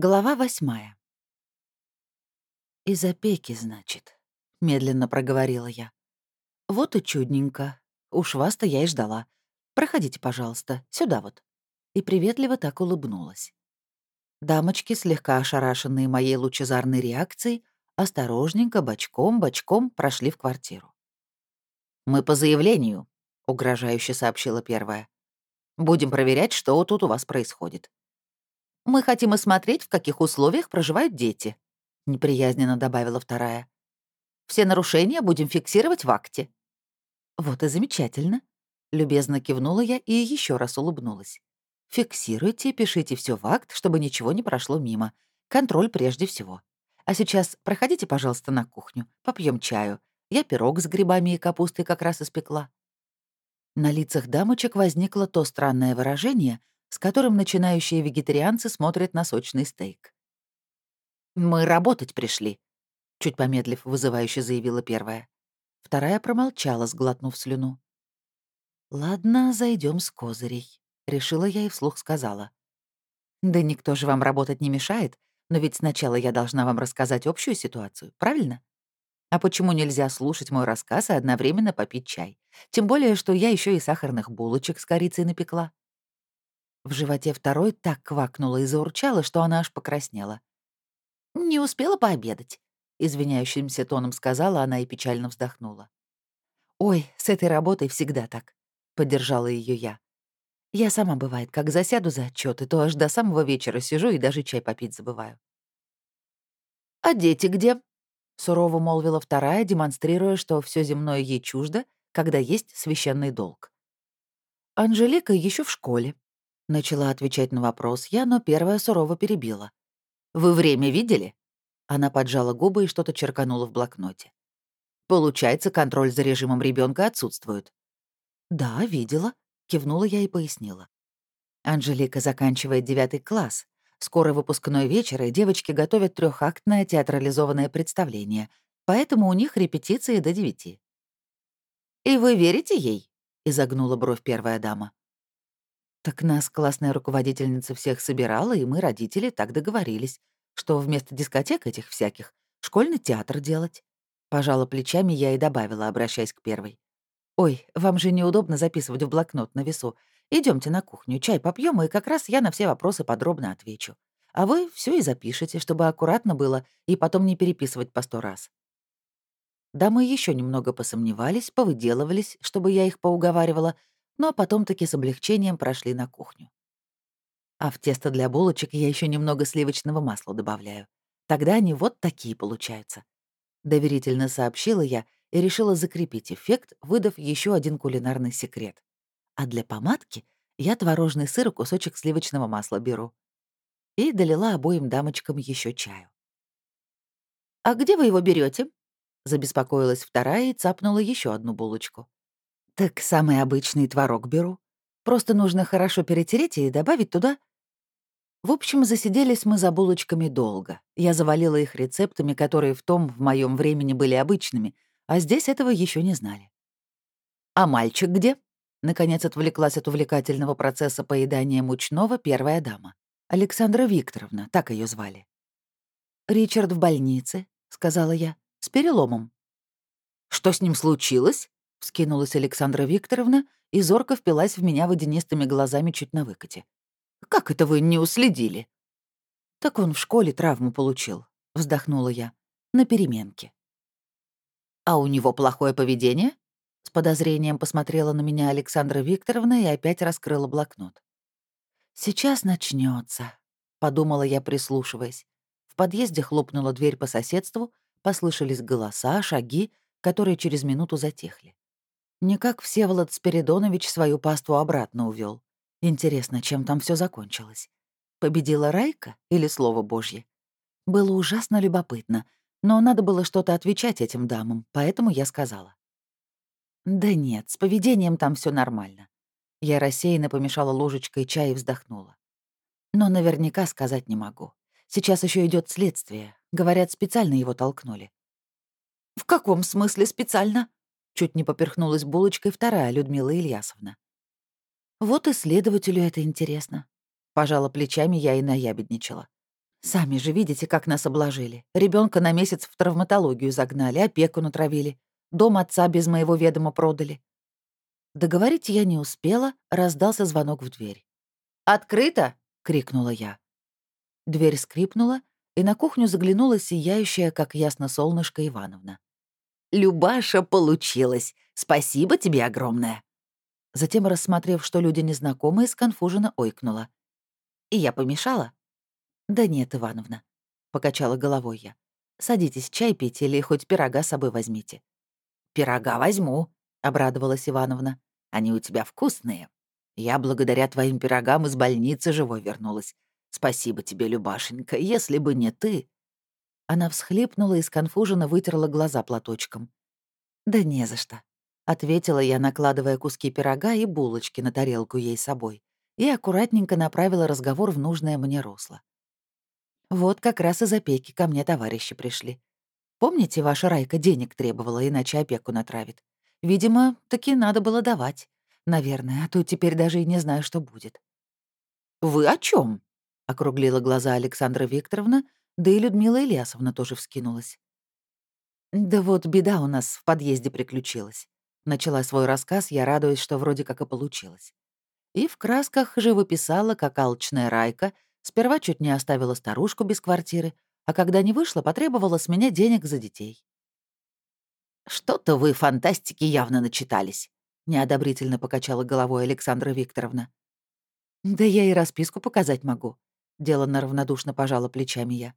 Глава восьмая. «Из опеки, значит», — медленно проговорила я. «Вот и чудненько. Уж вас-то я и ждала. Проходите, пожалуйста, сюда вот». И приветливо так улыбнулась. Дамочки, слегка ошарашенные моей лучезарной реакцией, осторожненько, бочком-бочком прошли в квартиру. «Мы по заявлению», — угрожающе сообщила первая. «Будем проверять, что тут у вас происходит. Мы хотим осмотреть, в каких условиях проживают дети», — неприязненно добавила вторая. «Все нарушения будем фиксировать в акте». «Вот и замечательно», — любезно кивнула я и еще раз улыбнулась. «Фиксируйте, пишите все в акт, чтобы ничего не прошло мимо. Контроль прежде всего. А сейчас проходите, пожалуйста, на кухню, попьем чаю. Я пирог с грибами и капустой как раз испекла». На лицах дамочек возникло то странное выражение, с которым начинающие вегетарианцы смотрят на сочный стейк. «Мы работать пришли», — чуть помедлив вызывающе заявила первая. Вторая промолчала, сглотнув слюну. «Ладно, зайдем с козырей», — решила я и вслух сказала. «Да никто же вам работать не мешает, но ведь сначала я должна вам рассказать общую ситуацию, правильно? А почему нельзя слушать мой рассказ и одновременно попить чай? Тем более, что я еще и сахарных булочек с корицей напекла». В животе второй так квакнула и заурчала, что она аж покраснела. «Не успела пообедать», — извиняющимся тоном сказала она и печально вздохнула. «Ой, с этой работой всегда так», — поддержала ее я. «Я сама, бывает, как засяду за отчеты, то аж до самого вечера сижу и даже чай попить забываю». «А дети где?» — сурово молвила вторая, демонстрируя, что все земное ей чуждо, когда есть священный долг. «Анжелика еще в школе», Начала отвечать на вопрос я, но первая сурово перебила. «Вы время видели?» Она поджала губы и что-то черканула в блокноте. «Получается, контроль за режимом ребенка отсутствует». «Да, видела», — кивнула я и пояснила. Анжелика заканчивает девятый класс. Скоро выпускной вечер, и девочки готовят трехактное театрализованное представление, поэтому у них репетиции до девяти. «И вы верите ей?» — изогнула бровь первая дама. Так нас классная руководительница всех собирала, и мы, родители, так договорились, что вместо дискотек этих всяких школьный театр делать. Пожала плечами я и добавила, обращаясь к первой. «Ой, вам же неудобно записывать в блокнот на весу. Идемте на кухню, чай попьем, и как раз я на все вопросы подробно отвечу. А вы все и запишете, чтобы аккуратно было, и потом не переписывать по сто раз». Да мы еще немного посомневались, повыделывались, чтобы я их поуговаривала, но потом таки с облегчением прошли на кухню. А в тесто для булочек я еще немного сливочного масла добавляю. Тогда они вот такие получаются. Доверительно сообщила я и решила закрепить эффект, выдав еще один кулинарный секрет. А для помадки я творожный сыр и кусочек сливочного масла беру. И долила обоим дамочкам еще чаю. «А где вы его берете? забеспокоилась вторая и цапнула еще одну булочку. Так самый обычный творог беру. Просто нужно хорошо перетереть и добавить туда... В общем, засиделись мы за булочками долго. Я завалила их рецептами, которые в том в моем времени были обычными, а здесь этого еще не знали. «А мальчик где?» Наконец отвлеклась от увлекательного процесса поедания мучного первая дама. Александра Викторовна, так ее звали. «Ричард в больнице», — сказала я, — «с переломом». «Что с ним случилось?» — вскинулась Александра Викторовна и зорко впилась в меня водянистыми глазами чуть на выкате. «Как это вы не уследили?» «Так он в школе травму получил», — вздохнула я. «На переменке». «А у него плохое поведение?» С подозрением посмотрела на меня Александра Викторовна и опять раскрыла блокнот. «Сейчас начнется, подумала я, прислушиваясь. В подъезде хлопнула дверь по соседству, послышались голоса, шаги, которые через минуту затихли. Никак Всеволод Спиридонович свою паству обратно увел. Интересно, чем там все закончилось? Победила Райка или Слово Божье? Было ужасно любопытно, но надо было что-то отвечать этим дамам, поэтому я сказала. «Да нет, с поведением там все нормально». Я рассеянно помешала ложечкой чая и вздохнула. Но наверняка сказать не могу. Сейчас еще идет следствие. Говорят, специально его толкнули. «В каком смысле специально?» Чуть не поперхнулась булочкой вторая Людмила Ильясовна. «Вот и следователю это интересно». Пожала плечами я и наябедничала. Сами же видите, как нас обложили. Ребенка на месяц в травматологию загнали, опеку натравили. Дом отца без моего ведома продали. Договорить я не успела, раздался звонок в дверь. «Открыто!» — крикнула я. Дверь скрипнула, и на кухню заглянула сияющая, как ясно солнышко, Ивановна. «Любаша, получилось! Спасибо тебе огромное!» Затем, рассмотрев, что люди незнакомые, сконфуженно ойкнула. «И я помешала?» «Да нет, Ивановна», — покачала головой я. «Садитесь, чай пить или хоть пирога с собой возьмите». «Пирога возьму», — обрадовалась Ивановна. «Они у тебя вкусные. Я благодаря твоим пирогам из больницы живой вернулась. Спасибо тебе, Любашенька, если бы не ты...» Она всхлипнула и сконфуженно вытерла глаза платочком. «Да не за что», — ответила я, накладывая куски пирога и булочки на тарелку ей собой, и аккуратненько направила разговор в нужное мне русло. Вот как раз из опеки ко мне товарищи пришли. Помните, ваша Райка денег требовала, иначе опеку натравит? Видимо, таки надо было давать. Наверное, а то теперь даже и не знаю, что будет. «Вы о чем? округлила глаза Александра Викторовна, да и Людмила Ильясовна тоже вскинулась. «Да вот беда у нас в подъезде приключилась». Начала свой рассказ, я радуюсь, что вроде как и получилось. И в красках живописала, как алчная Райка Сперва чуть не оставила старушку без квартиры, а когда не вышла, потребовала с меня денег за детей. «Что-то вы фантастики явно начитались», — неодобрительно покачала головой Александра Викторовна. «Да я и расписку показать могу», — деланно равнодушно пожала плечами я.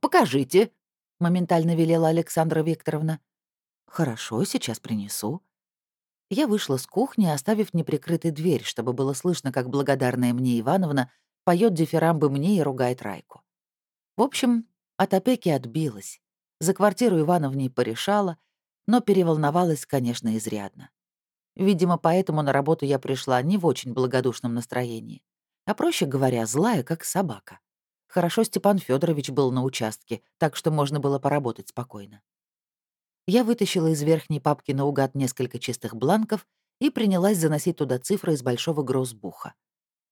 «Покажите», — моментально велела Александра Викторовна. «Хорошо, сейчас принесу». Я вышла с кухни, оставив неприкрытой дверь, чтобы было слышно, как благодарная мне Ивановна поет дифирамбы мне и ругает Райку. В общем, от опеки отбилась. За квартиру Ивановне порешала, но переволновалась, конечно, изрядно. Видимо, поэтому на работу я пришла не в очень благодушном настроении, а, проще говоря, злая, как собака. Хорошо Степан Федорович был на участке, так что можно было поработать спокойно. Я вытащила из верхней папки наугад несколько чистых бланков и принялась заносить туда цифры из большого гроссбуха.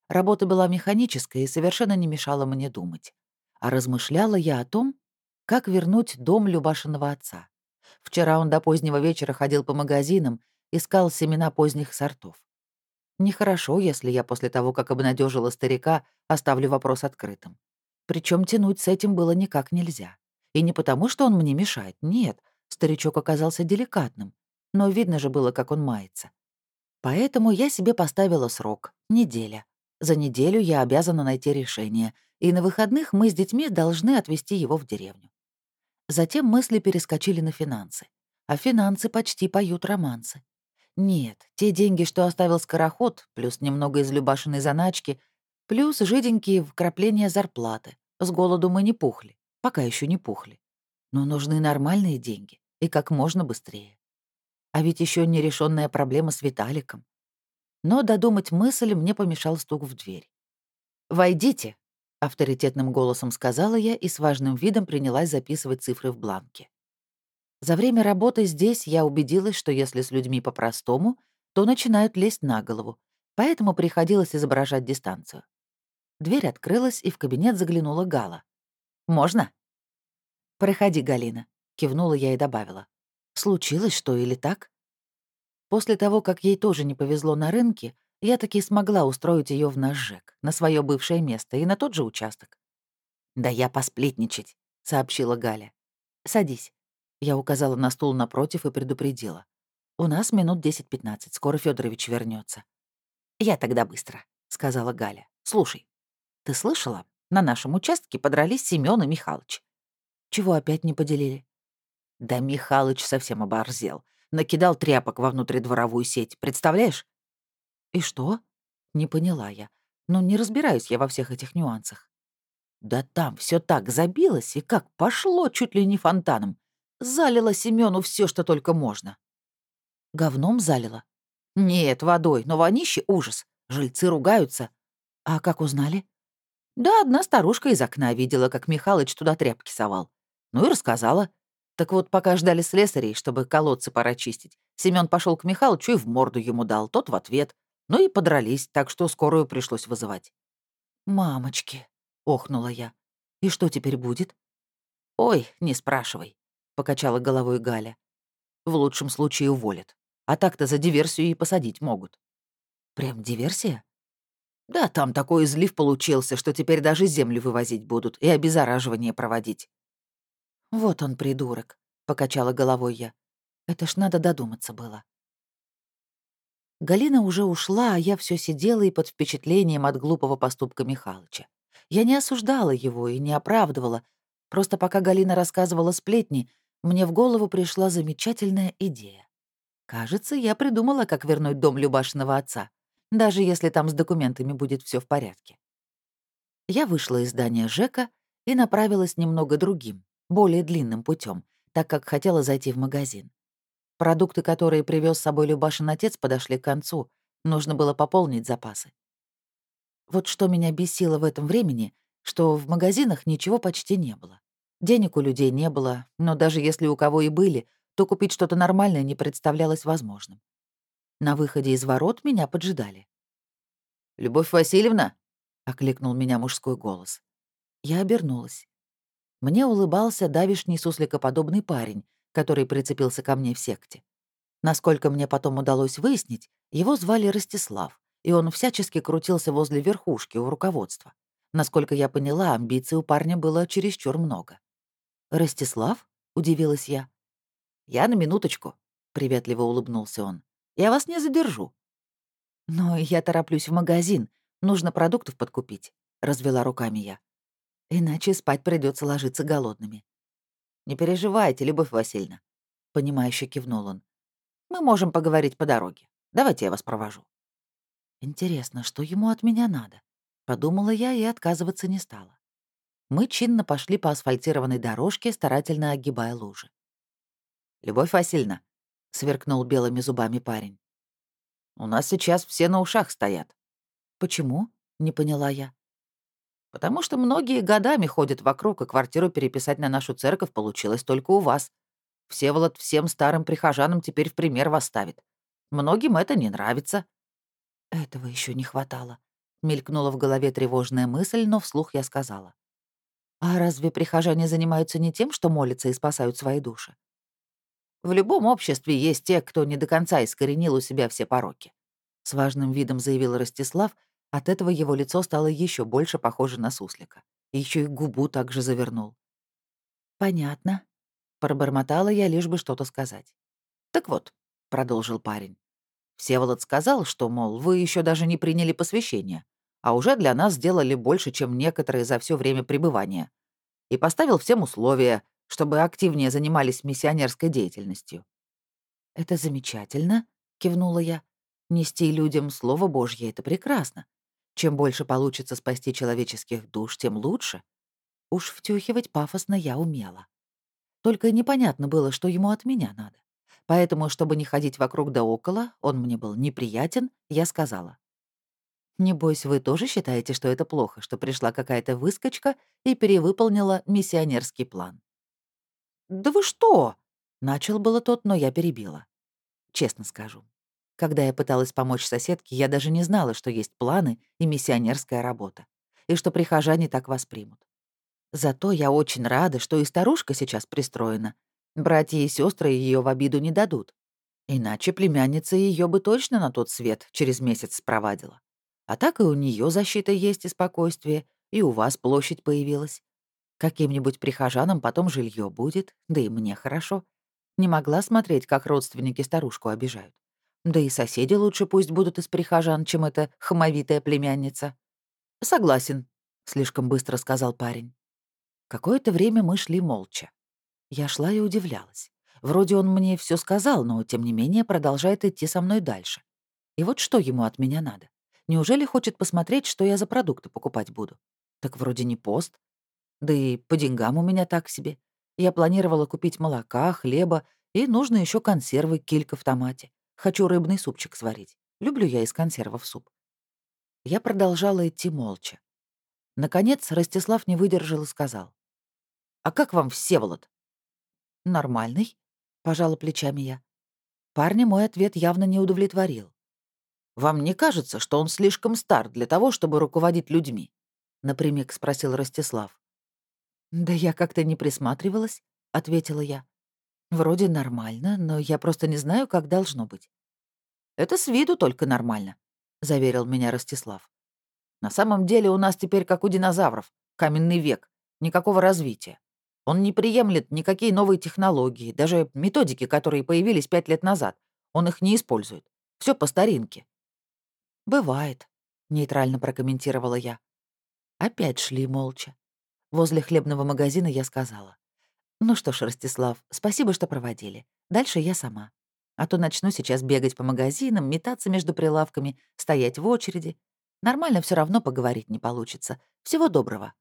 Работа была механическая и совершенно не мешала мне думать. А размышляла я о том, как вернуть дом Любашиного отца. Вчера он до позднего вечера ходил по магазинам, искал семена поздних сортов. Нехорошо, если я после того, как обнадежила старика, оставлю вопрос открытым. Причем тянуть с этим было никак нельзя. И не потому, что он мне мешает, нет, старичок оказался деликатным, но видно же было, как он мается. Поэтому я себе поставила срок — неделя. За неделю я обязана найти решение, и на выходных мы с детьми должны отвезти его в деревню. Затем мысли перескочили на финансы. А финансы почти поют романсы. Нет, те деньги, что оставил скороход, плюс немного из любашенной заначки, плюс жиденькие вкрапления зарплаты. С голоду мы не пухли, пока еще не пухли. Но нужны нормальные деньги, и как можно быстрее. А ведь еще нерешенная проблема с Виталиком. Но додумать мысль мне помешал стук в дверь. «Войдите», — авторитетным голосом сказала я и с важным видом принялась записывать цифры в бланке. За время работы здесь я убедилась, что если с людьми по-простому, то начинают лезть на голову, поэтому приходилось изображать дистанцию. Дверь открылась, и в кабинет заглянула Гала. «Можно?» «Проходи, Галина», — кивнула я и добавила. «Случилось что или так?» После того, как ей тоже не повезло на рынке, я таки смогла устроить ее в наш ЖЭК, на свое бывшее место и на тот же участок. «Да я посплетничать», — сообщила Галя. «Садись». Я указала на стул напротив и предупредила. «У нас минут 10-15, скоро Федорович вернется. «Я тогда быстро», — сказала Галя. «Слушай, ты слышала? На нашем участке подрались Семён и Михалыч». «Чего опять не поделили?» «Да Михалыч совсем оборзел. Накидал тряпок во внутридворовую сеть, представляешь? И что? Не поняла я. Но не разбираюсь я во всех этих нюансах. Да там все так забилось, и как пошло чуть ли не фонтаном. Залило Семену все, что только можно. Говном залило? Нет, водой, но вонище ужас. Жильцы ругаются. А как узнали? Да одна старушка из окна видела, как Михалыч туда тряпки совал. Ну и рассказала. Так вот, пока ждали слесарей, чтобы колодцы пора чистить, Семён пошел к Михалычу и в морду ему дал, тот в ответ. Ну и подрались, так что скорую пришлось вызывать. «Мамочки», — охнула я. И что теперь будет? Ой, не спрашивай, покачала головой Галя. В лучшем случае уволят. А так-то за диверсию и посадить могут. Прям диверсия? Да, там такой излив получился, что теперь даже землю вывозить будут и обеззараживание проводить. Вот он, придурок, покачала головой я. Это ж надо додуматься было. Галина уже ушла, а я все сидела и под впечатлением от глупого поступка Михалыча. Я не осуждала его и не оправдывала. Просто пока Галина рассказывала сплетни, мне в голову пришла замечательная идея. Кажется, я придумала, как вернуть дом Любашиного отца, даже если там с документами будет все в порядке. Я вышла из здания ЖЭКа и направилась немного другим, более длинным путем, так как хотела зайти в магазин. Продукты, которые привез с собой Любашин отец, подошли к концу. Нужно было пополнить запасы. Вот что меня бесило в этом времени, что в магазинах ничего почти не было. Денег у людей не было, но даже если у кого и были, то купить что-то нормальное не представлялось возможным. На выходе из ворот меня поджидали. «Любовь Васильевна?» — окликнул меня мужской голос. Я обернулась. Мне улыбался давишний сусликоподобный парень, который прицепился ко мне в секте. Насколько мне потом удалось выяснить, его звали Ростислав, и он всячески крутился возле верхушки у руководства. Насколько я поняла, амбиций у парня было чересчур много. «Ростислав?» — удивилась я. «Я на минуточку», — приветливо улыбнулся он. «Я вас не задержу». «Но я тороплюсь в магазин. Нужно продуктов подкупить», — развела руками я. «Иначе спать придется ложиться голодными». «Не переживайте, Любовь Васильевна», — понимающе кивнул он. «Мы можем поговорить по дороге. Давайте я вас провожу». «Интересно, что ему от меня надо?» — подумала я и отказываться не стала. Мы чинно пошли по асфальтированной дорожке, старательно огибая лужи. «Любовь Васильевна», — сверкнул белыми зубами парень. «У нас сейчас все на ушах стоят». «Почему?» — не поняла я. Потому что многие годами ходят вокруг, и квартиру переписать на нашу церковь получилось только у вас. Всеволод всем старым прихожанам теперь в пример вас ставит. Многим это не нравится». «Этого еще не хватало», — мелькнула в голове тревожная мысль, но вслух я сказала. «А разве прихожане занимаются не тем, что молятся и спасают свои души?» «В любом обществе есть те, кто не до конца искоренил у себя все пороки», — с важным видом заявил Ростислав, от этого его лицо стало еще больше похоже на суслика. Еще и губу также завернул. «Понятно», — пробормотала я, лишь бы что-то сказать. «Так вот», — продолжил парень. «Всеволод сказал, что, мол, вы еще даже не приняли посвящение, а уже для нас сделали больше, чем некоторые за все время пребывания. И поставил всем условия, чтобы активнее занимались миссионерской деятельностью». «Это замечательно», — кивнула я. «Нести людям Слово Божье — это прекрасно. Чем больше получится спасти человеческих душ, тем лучше. Уж втюхивать пафосно я умела. Только непонятно было, что ему от меня надо. Поэтому, чтобы не ходить вокруг да около, он мне был неприятен, я сказала. «Небось, вы тоже считаете, что это плохо, что пришла какая-то выскочка и перевыполнила миссионерский план?» «Да вы что?» — начал было тот, но я перебила. Честно скажу, когда я пыталась помочь соседке, я даже не знала, что есть планы и миссионерская работа, и что прихожане так воспримут. Зато я очень рада, что и старушка сейчас пристроена. Братья и сестры ее в обиду не дадут. Иначе племянница ее бы точно на тот свет через месяц спровадила. А так и у нее защита есть и спокойствие, и у вас площадь появилась. Каким-нибудь прихожанам потом жилье будет, да и мне хорошо. Не могла смотреть, как родственники старушку обижают. Да и соседи лучше пусть будут из прихожан, чем эта хамовитая племянница. «Согласен», — слишком быстро сказал парень. Какое-то время мы шли молча. Я шла и удивлялась. Вроде он мне все сказал, но, тем не менее, продолжает идти со мной дальше. И вот что ему от меня надо? Неужели хочет посмотреть, что я за продукты покупать буду? Так вроде не пост. Да и по деньгам у меня так себе. Я планировала купить молока, хлеба и нужно еще консервы, килька в томате. Хочу рыбный супчик сварить. Люблю я из консервов суп. Я продолжала идти молча. Наконец Ростислав не выдержал и сказал. «А как вам Всеволод?» «Нормальный», — пожала плечами я. Парня мой ответ явно не удовлетворил. «Вам не кажется, что он слишком стар для того, чтобы руководить людьми?» — напрямик спросил Ростислав. «Да я как-то не присматривалась», — ответила я. «Вроде нормально, но я просто не знаю, как должно быть». «Это с виду только нормально», — заверил меня Ростислав. «На самом деле у нас теперь как у динозавров, каменный век, никакого развития. Он не приемлет никакие новые технологии, даже методики, которые появились пять лет назад. Он их не использует. Все по старинке». «Бывает», — нейтрально прокомментировала я. Опять шли молча. Возле хлебного магазина я сказала. «Ну что ж, Ростислав, спасибо, что проводили. Дальше я сама. А то начну сейчас бегать по магазинам, метаться между прилавками, стоять в очереди. Нормально все равно поговорить не получится. Всего доброго».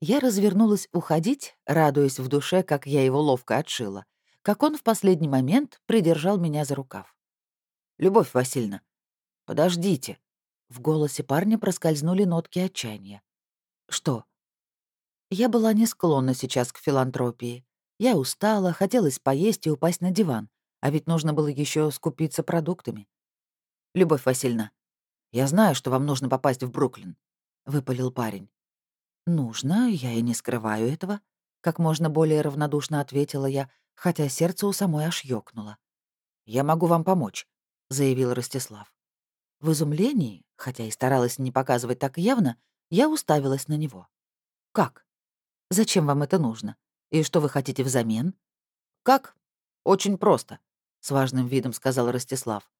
Я развернулась уходить, радуясь в душе, как я его ловко отшила, как он в последний момент придержал меня за рукав. «Любовь Васильевна, подождите». В голосе парня проскользнули нотки отчаяния. «Что?» Я была не склонна сейчас к филантропии. Я устала, хотелось поесть и упасть на диван, а ведь нужно было еще скупиться продуктами. «Любовь Васильевна, я знаю, что вам нужно попасть в Бруклин», — выпалил парень. «Нужно, я и не скрываю этого», — как можно более равнодушно ответила я, хотя сердце у самой аж ёкнуло. «Я могу вам помочь», — заявил Ростислав. В изумлении, хотя и старалась не показывать так явно, я уставилась на него. «Как?» Зачем вам это нужно? И что вы хотите взамен?» «Как? Очень просто», — с важным видом сказал Ростислав.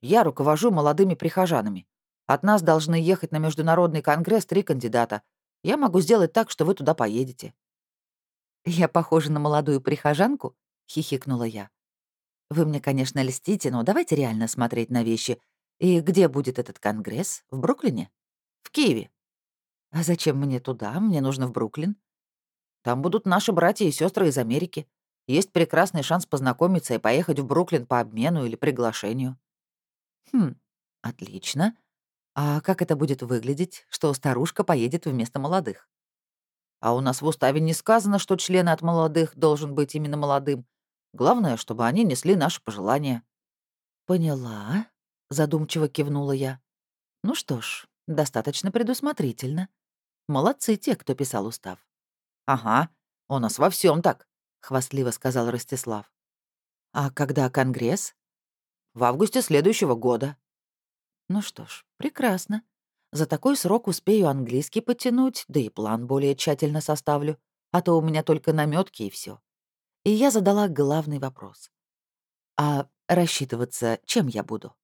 «Я руковожу молодыми прихожанами. От нас должны ехать на международный конгресс три кандидата. Я могу сделать так, что вы туда поедете». «Я похожа на молодую прихожанку?» — хихикнула я. «Вы мне, конечно, льстите, но давайте реально смотреть на вещи. И где будет этот конгресс? В Бруклине?» «В Киеве». «А зачем мне туда? Мне нужно в Бруклин». Там будут наши братья и сестры из Америки. Есть прекрасный шанс познакомиться и поехать в Бруклин по обмену или приглашению». «Хм, отлично. А как это будет выглядеть, что старушка поедет вместо молодых?» «А у нас в уставе не сказано, что член от молодых должен быть именно молодым. Главное, чтобы они несли наши пожелания». «Поняла», — задумчиво кивнула я. «Ну что ж, достаточно предусмотрительно. Молодцы те, кто писал устав. «Ага, у нас во всем так», — хвастливо сказал Ростислав. «А когда Конгресс?» «В августе следующего года». «Ну что ж, прекрасно. За такой срок успею английский подтянуть, да и план более тщательно составлю, а то у меня только наметки и все. И я задала главный вопрос. «А рассчитываться чем я буду?»